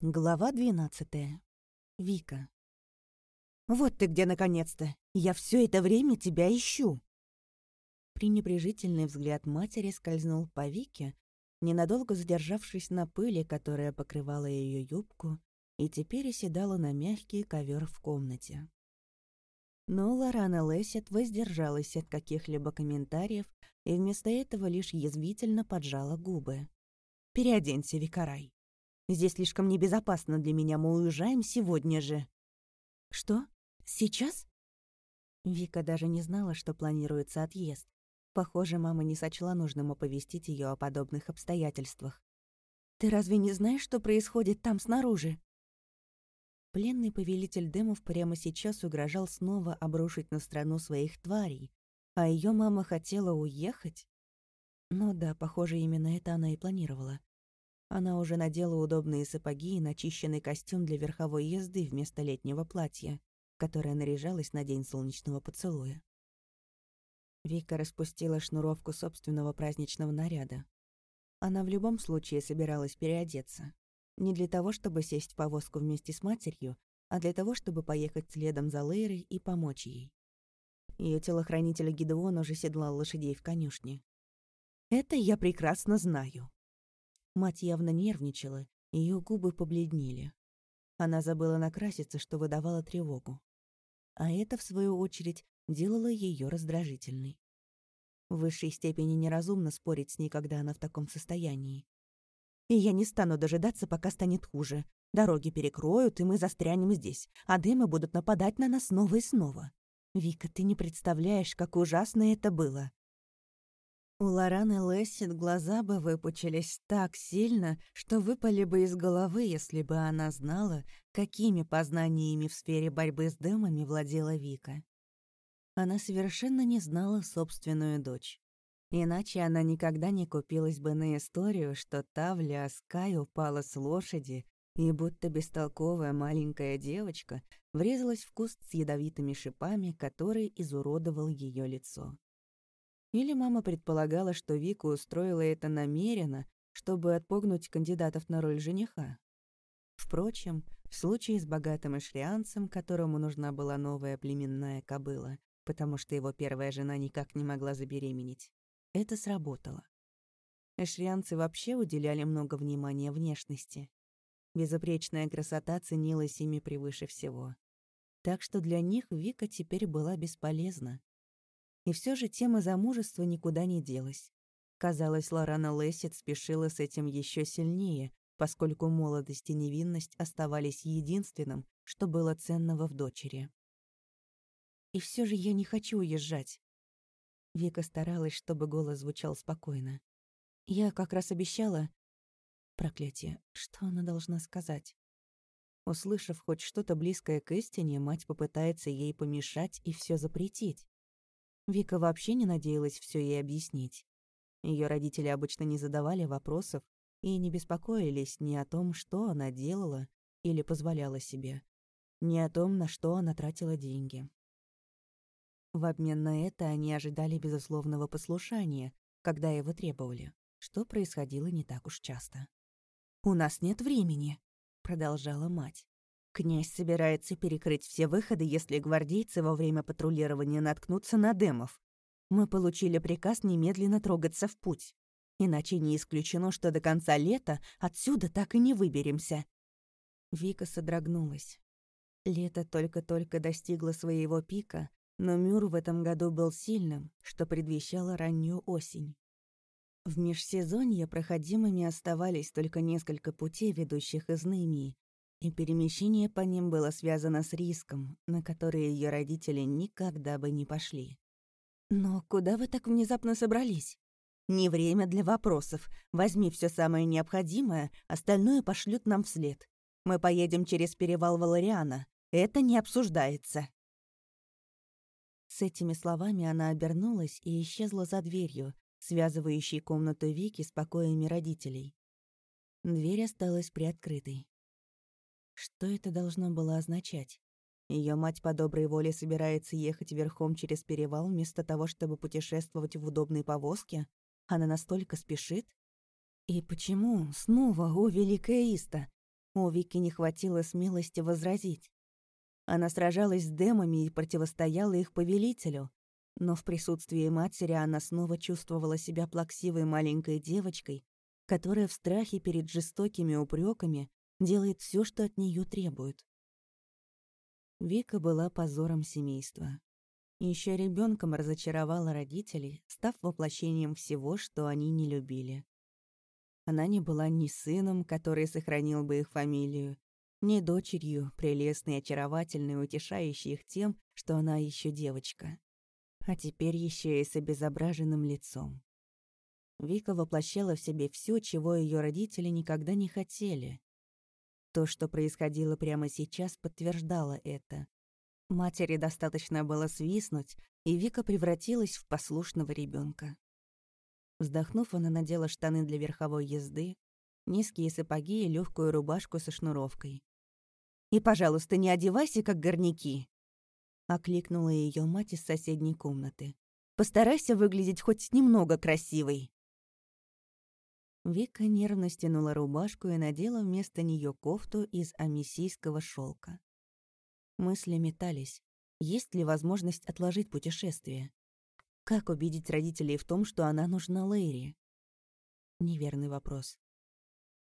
Глава двенадцатая. Вика. «Вот ты где, наконец-то! Я все это время тебя ищу!» Пренебрежительный взгляд матери скользнул по Вике, ненадолго задержавшись на пыли, которая покрывала ее юбку, и теперь оседала на мягкий ковер в комнате. Но Лорана Лессет воздержалась от каких-либо комментариев и вместо этого лишь язвительно поджала губы. «Переоденься, Викарай!» Здесь слишком небезопасно для меня, мы уезжаем сегодня же». «Что? Сейчас?» Вика даже не знала, что планируется отъезд. Похоже, мама не сочла нужным оповестить ее о подобных обстоятельствах. «Ты разве не знаешь, что происходит там снаружи?» Пленный повелитель дымов прямо сейчас угрожал снова обрушить на страну своих тварей, а ее мама хотела уехать? Ну да, похоже, именно это она и планировала. Она уже надела удобные сапоги и начищенный костюм для верховой езды вместо летнего платья, которое наряжалось на день солнечного поцелуя. Вика распустила шнуровку собственного праздничного наряда. Она в любом случае собиралась переодеться. Не для того, чтобы сесть в повозку вместе с матерью, а для того, чтобы поехать следом за Лейрой и помочь ей. Ее телохранитель Гидеон уже седлал лошадей в конюшне. «Это я прекрасно знаю», Мать явно нервничала, ее губы побледнели. Она забыла накраситься, что выдавало тревогу. А это, в свою очередь, делало ее раздражительной. В высшей степени неразумно спорить с ней, когда она в таком состоянии. И я не стану дожидаться, пока станет хуже. Дороги перекроют, и мы застрянем здесь, а дымы будут нападать на нас снова и снова. Вика, ты не представляешь, как ужасно это было. У Лораны Лессит глаза бы выпучились так сильно, что выпали бы из головы, если бы она знала, какими познаниями в сфере борьбы с дымами владела Вика. Она совершенно не знала собственную дочь. Иначе она никогда не купилась бы на историю, что та в Ляскай упала с лошади и будто бестолковая маленькая девочка врезалась в куст с ядовитыми шипами, который изуродовал ее лицо. Или мама предполагала, что Вика устроила это намеренно, чтобы отпугнуть кандидатов на роль жениха. Впрочем, в случае с богатым эшрианцем, которому нужна была новая племенная кобыла, потому что его первая жена никак не могла забеременеть, это сработало. Эшрианцы вообще уделяли много внимания внешности. Безупречная красота ценилась ими превыше всего. Так что для них Вика теперь была бесполезна. И все же тема замужества никуда не делась. Казалось, Лорана Лессит спешила с этим еще сильнее, поскольку молодость и невинность оставались единственным, что было ценного в дочери. «И все же я не хочу уезжать». Вика старалась, чтобы голос звучал спокойно. «Я как раз обещала...» Проклятие, что она должна сказать? Услышав хоть что-то близкое к истине, мать попытается ей помешать и все запретить. Вика вообще не надеялась все ей объяснить. Ее родители обычно не задавали вопросов и не беспокоились ни о том, что она делала или позволяла себе, ни о том, на что она тратила деньги. В обмен на это они ожидали безусловного послушания, когда его требовали, что происходило не так уж часто. «У нас нет времени», — продолжала мать. Князь собирается перекрыть все выходы, если гвардейцы во время патрулирования наткнутся на демов. Мы получили приказ немедленно трогаться в путь. Иначе не исключено, что до конца лета отсюда так и не выберемся. Вика содрогнулась. Лето только-только достигло своего пика, но Мюр в этом году был сильным, что предвещало раннюю осень. В межсезонье проходимыми оставались только несколько путей, ведущих из Нымии, и перемещение по ним было связано с риском, на который ее родители никогда бы не пошли. «Но куда вы так внезапно собрались?» «Не время для вопросов. Возьми все самое необходимое, остальное пошлют нам вслед. Мы поедем через перевал Валариана. Это не обсуждается». С этими словами она обернулась и исчезла за дверью, связывающей комнату Вики с покоями родителей. Дверь осталась приоткрытой. Что это должно было означать? Ее мать по доброй воле собирается ехать верхом через перевал вместо того, чтобы путешествовать в удобной повозке? Она настолько спешит? И почему снова, о, великая Иста? У Вики не хватило смелости возразить. Она сражалась с демами и противостояла их повелителю, но в присутствии матери она снова чувствовала себя плаксивой маленькой девочкой, которая в страхе перед жестокими упреками делает все, что от нее требуют. Вика была позором семейства. Еще ребенком разочаровала родителей, став воплощением всего, что они не любили. Она не была ни сыном, который сохранил бы их фамилию, ни дочерью, прелестной очаровательной, утешающей их тем, что она еще девочка. А теперь еще и с обезображенным лицом. Вика воплощала в себе все, чего ее родители никогда не хотели. То, что происходило прямо сейчас, подтверждало это. Матери достаточно было свистнуть, и Вика превратилась в послушного ребенка. Вздохнув, она надела штаны для верховой езды, низкие сапоги и легкую рубашку со шнуровкой. «И, пожалуйста, не одевайся, как горняки!» — окликнула ее мать из соседней комнаты. «Постарайся выглядеть хоть немного красивой!» Вика нервно стянула рубашку и надела вместо нее кофту из амисийского шелка. Мысли метались. Есть ли возможность отложить путешествие? Как убедить родителей в том, что она нужна Лэйри? Неверный вопрос.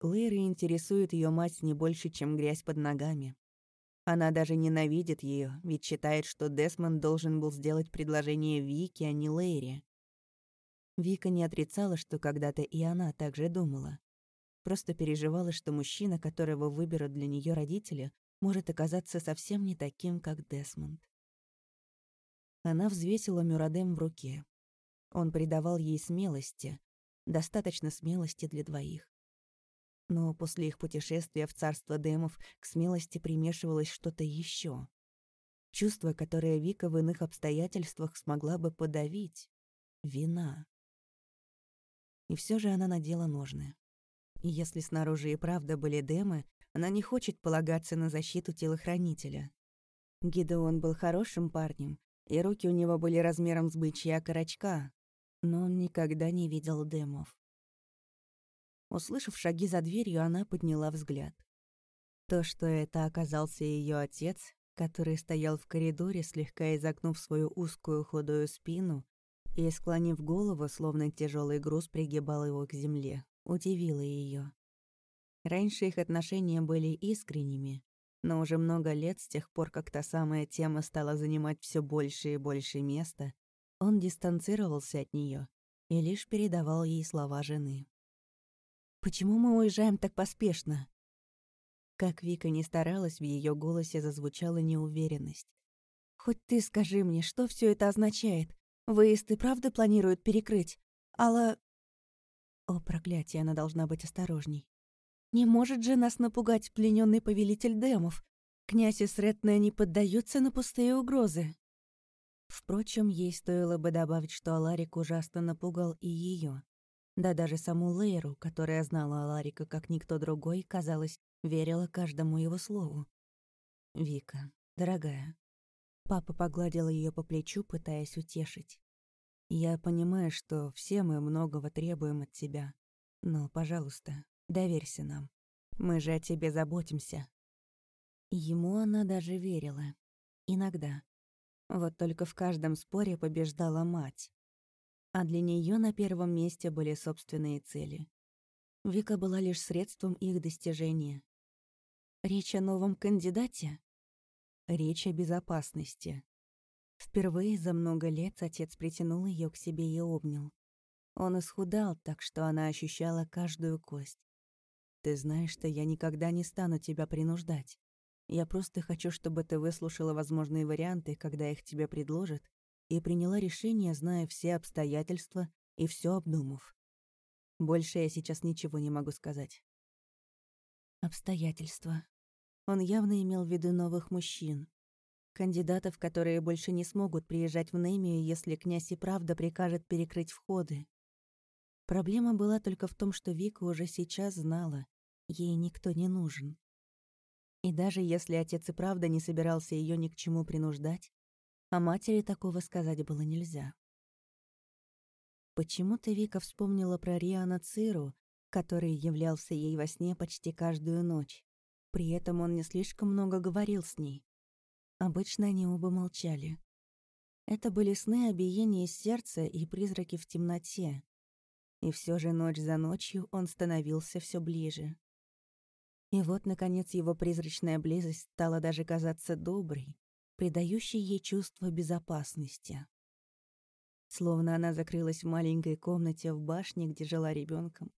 Лэйри интересует ее мать не больше, чем грязь под ногами. Она даже ненавидит ее, ведь считает, что Десмонд должен был сделать предложение Вике, а не Лэйри. Вика не отрицала, что когда-то и она так же думала. Просто переживала, что мужчина, которого выберут для нее родители, может оказаться совсем не таким, как Десмонд. Она взвесила Мюрадем в руке. Он придавал ей смелости, достаточно смелости для двоих. Но после их путешествия в царство демов к смелости примешивалось что-то еще. Чувство, которое Вика в иных обстоятельствах смогла бы подавить. Вина. И все же она надела ножны. И если снаружи и правда были демы, она не хочет полагаться на защиту телохранителя. Гидеон был хорошим парнем, и руки у него были размером с бычья корочка, но он никогда не видел демов. Услышав шаги за дверью, она подняла взгляд. То, что это оказался ее отец, который стоял в коридоре, слегка изогнув свою узкую худую спину и, склонив голову, словно тяжелый груз пригибал его к земле, удивило ее. Раньше их отношения были искренними, но уже много лет с тех пор, как та самая тема стала занимать все больше и больше места, он дистанцировался от нее и лишь передавал ей слова жены. «Почему мы уезжаем так поспешно?» Как Вика не старалась, в ее голосе зазвучала неуверенность. «Хоть ты скажи мне, что все это означает? Выезд и правда планируют перекрыть? Алла...» О, проклятие, она должна быть осторожней. Не может же нас напугать плененный повелитель демов. Князь Исретная не поддается на пустые угрозы. Впрочем, ей стоило бы добавить, что Аларик ужасно напугал и ее. Да даже саму Лейру, которая знала Аларика как никто другой, казалось, верила каждому его слову. «Вика, дорогая, Папа погладил ее по плечу, пытаясь утешить. «Я понимаю, что все мы многого требуем от тебя. Но, пожалуйста, доверься нам. Мы же о тебе заботимся». Ему она даже верила. Иногда. Вот только в каждом споре побеждала мать. А для нее на первом месте были собственные цели. Вика была лишь средством их достижения. Речь о новом кандидате? Речь о безопасности. Впервые за много лет отец притянул ее к себе и обнял. Он исхудал, так что она ощущала каждую кость. «Ты знаешь, что я никогда не стану тебя принуждать. Я просто хочу, чтобы ты выслушала возможные варианты, когда их тебе предложат, и приняла решение, зная все обстоятельства и все обдумав. Больше я сейчас ничего не могу сказать». «Обстоятельства», он явно имел в виду новых мужчин. Кандидатов, которые больше не смогут приезжать в Немию, если князь и правда прикажет перекрыть входы. Проблема была только в том, что Вика уже сейчас знала, ей никто не нужен. И даже если отец и правда не собирался ее ни к чему принуждать, о матери такого сказать было нельзя. Почему-то Вика вспомнила про Риана Циру, который являлся ей во сне почти каждую ночь При этом он не слишком много говорил с ней. Обычно они оба молчали. Это были сны о биении сердца и призраки в темноте. И все же ночь за ночью он становился все ближе. И вот, наконец, его призрачная близость стала даже казаться доброй, придающей ей чувство безопасности. Словно она закрылась в маленькой комнате в башне, где жила ребенком,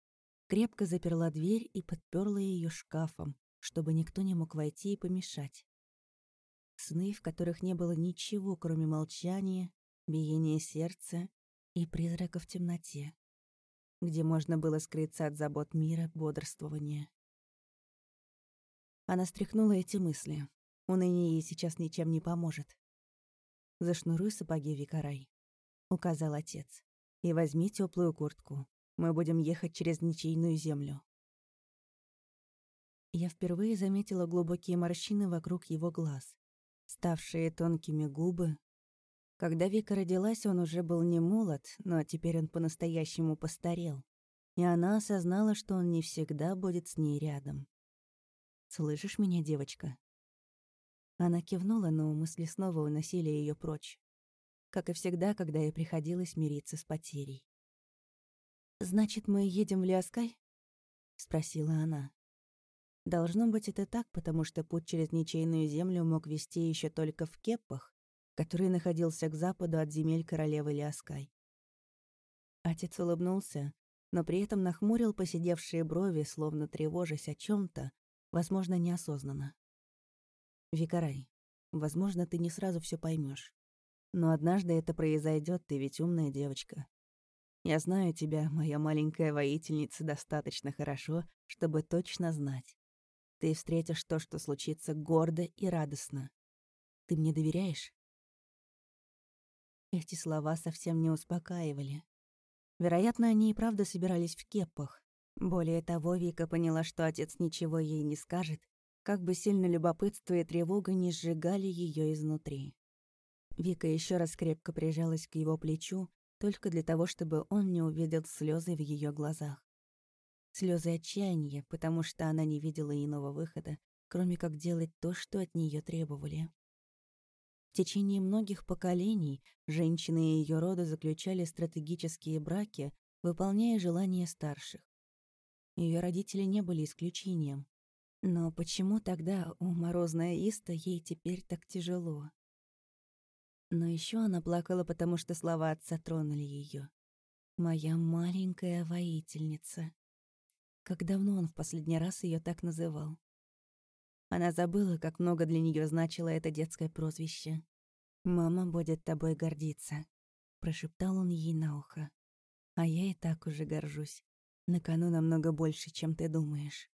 крепко заперла дверь и подперла ее шкафом, чтобы никто не мог войти и помешать. Сны, в которых не было ничего, кроме молчания, биения сердца и призрака в темноте, где можно было скрыться от забот мира, бодрствования. Она стряхнула эти мысли. Уныние ей сейчас ничем не поможет. «Зашнуруй сапоги, Викарай», — указал отец. «И возьми теплую куртку. Мы будем ехать через ничейную землю». Я впервые заметила глубокие морщины вокруг его глаз, ставшие тонкими губы. Когда Вика родилась, он уже был не молод, но теперь он по-настоящему постарел. И она осознала, что он не всегда будет с ней рядом. «Слышишь меня, девочка?» Она кивнула, но мысли снова уносили ее прочь. Как и всегда, когда ей приходилось мириться с потерей. «Значит, мы едем в Лиаскай?» — спросила она. Должно быть, это так, потому что путь через ничейную землю мог вести еще только в Кеппах, который находился к западу от земель королевы Лиаскай. Отец улыбнулся, но при этом нахмурил посидевшие брови, словно тревожась о чем то возможно, неосознанно. Викарай, возможно, ты не сразу все поймешь, Но однажды это произойдет, ты ведь умная девочка. Я знаю тебя, моя маленькая воительница, достаточно хорошо, чтобы точно знать. Ты встретишь то, что случится гордо и радостно. Ты мне доверяешь? Эти слова совсем не успокаивали. Вероятно, они и правда собирались в кеппах, более того, Вика поняла, что отец ничего ей не скажет, как бы сильно любопытство и тревога не сжигали ее изнутри. Вика еще раз крепко прижалась к его плечу, только для того, чтобы он не увидел слезы в ее глазах. Слезы отчаяния, потому что она не видела иного выхода, кроме как делать то, что от нее требовали. В течение многих поколений женщины ее рода заключали стратегические браки, выполняя желания старших. Ее родители не были исключением. Но почему тогда у морозная Иста ей теперь так тяжело? Но еще она плакала, потому что слова отца тронули ее. «Моя маленькая воительница». Как давно он в последний раз ее так называл? Она забыла, как много для нее значило это детское прозвище. «Мама будет тобой гордиться», — прошептал он ей на ухо. «А я и так уже горжусь. На кону намного больше, чем ты думаешь.